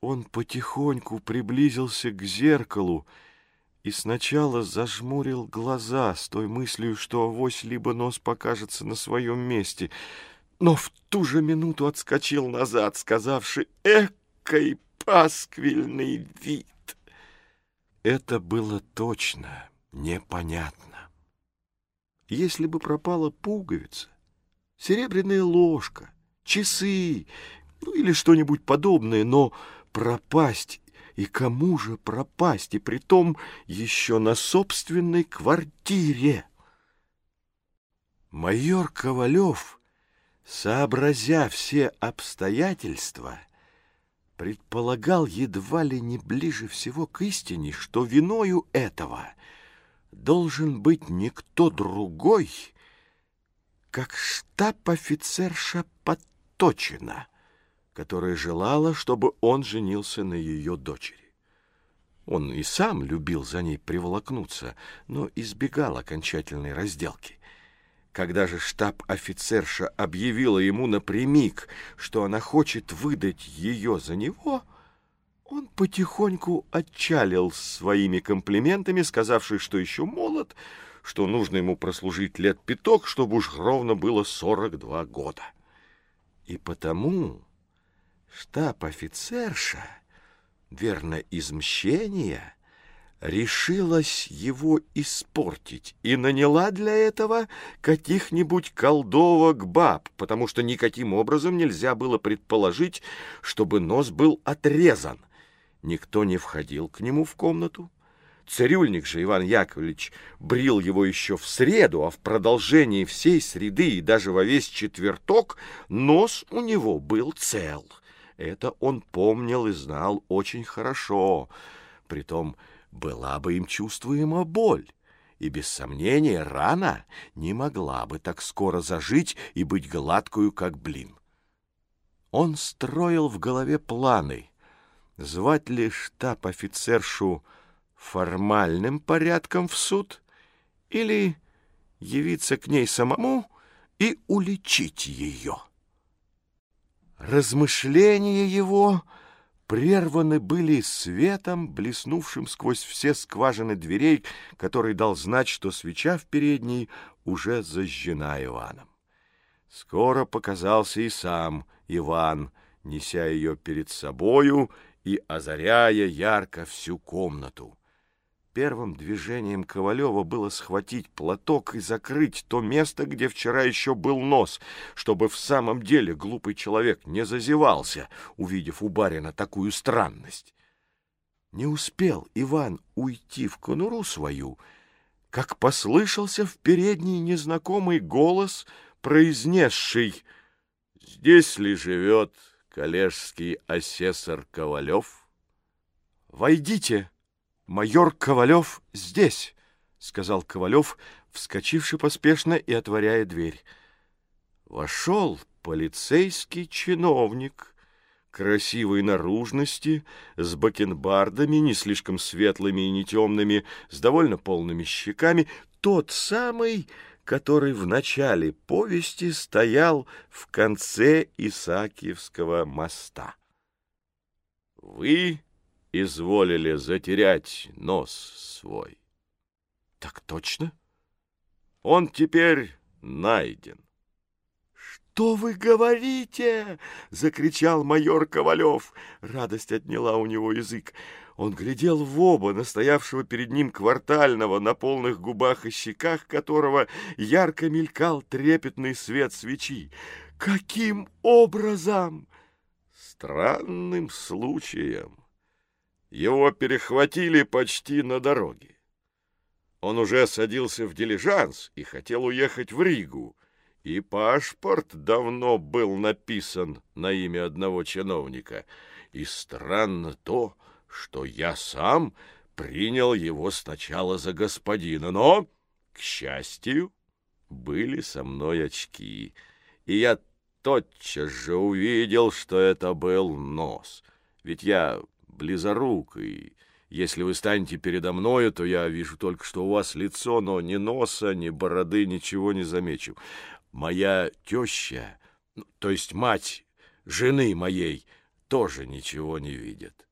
Он потихоньку приблизился к зеркалу и сначала зажмурил глаза с той мыслью, что авось либо нос покажется на своем месте, но в ту же минуту отскочил назад, сказавши «Экой пасквильный вид!» Это было точно непонятно. Если бы пропала пуговица, серебряная ложка, часы ну, или что-нибудь подобное, но пропасть, и кому же пропасть, и притом еще на собственной квартире? Майор Ковалев, сообразя все обстоятельства, предполагал едва ли не ближе всего к истине, что виною этого должен быть никто другой, как штаб-офицерша Поточина — которая желала, чтобы он женился на ее дочери. Он и сам любил за ней приволокнуться, но избегал окончательной разделки. Когда же штаб-офицерша объявила ему напрямик, что она хочет выдать ее за него, он потихоньку отчалил своими комплиментами, сказавший, что еще молод, что нужно ему прослужить лет пяток, чтобы уж ровно было сорок два года. И потому штаб-офицерша, верно, из мщения, решилась его испортить и наняла для этого каких-нибудь колдовок баб, потому что никаким образом нельзя было предположить, чтобы нос был отрезан. Никто не входил к нему в комнату. Цирюльник же Иван Яковлевич брил его еще в среду, а в продолжении всей среды и даже во весь четверток нос у него был цел — это он помнил и знал очень хорошо. Притом была бы им чувствуема боль. И без сомнения рана не могла бы так скоро зажить и быть гладкую, как блин. Он строил в голове планы. Звать ли штаб-офицершу формальным порядком в суд или явиться к ней самому и уличить ее. Размышления его прерваны были светом, блеснувшим сквозь все скважины дверей, который дал знать, что свеча в передней уже зажжена Иваном. Скоро показался и сам Иван, неся ее перед собою и озаряя ярко всю комнату. Первым движением Ковалева было схватить платок и закрыть то место, где вчера еще был нос, чтобы в самом деле глупый человек не зазевался, увидев у барина такую странность. Не успел Иван уйти в конуру свою, как послышался в передний незнакомый голос, произнесший «Здесь ли живет коллежский асессор Ковалев?» «Войдите!» Майор Ковалев здесь, — сказал Ковалев, вскочивший поспешно и отворяя дверь. Вошел полицейский чиновник красивой наружности, с бакенбардами, не слишком светлыми и не темными, с довольно полными щеками, тот самый, который в начале повести стоял в конце Исаакиевского моста. «Вы изволили затерять нос свой. — Так точно? Он теперь найден. — Что вы говорите? — закричал майор Ковалев. Радость отняла у него язык. Он глядел в оба, настоявшего перед ним квартального, на полных губах и щеках которого ярко мелькал трепетный свет свечи. «Каким образом?» «Странным случаем», его перехватили почти на дороге. Он уже садился в дилижанс и хотел уехать в Ригу, и паспорт давно был написан на имя одного чиновника. И странно то, что я сам принял его сначала за господина, но, к счастью, были со мной очки, и я тотчас же увидел, что это был нос, ведь я близорук, и если вы станете передо мною, то я вижу только, что у вас лицо, но ни носа, ни бороды, ничего не замечу. Моя теща, ну, то есть мать жены моей, тоже ничего не видят.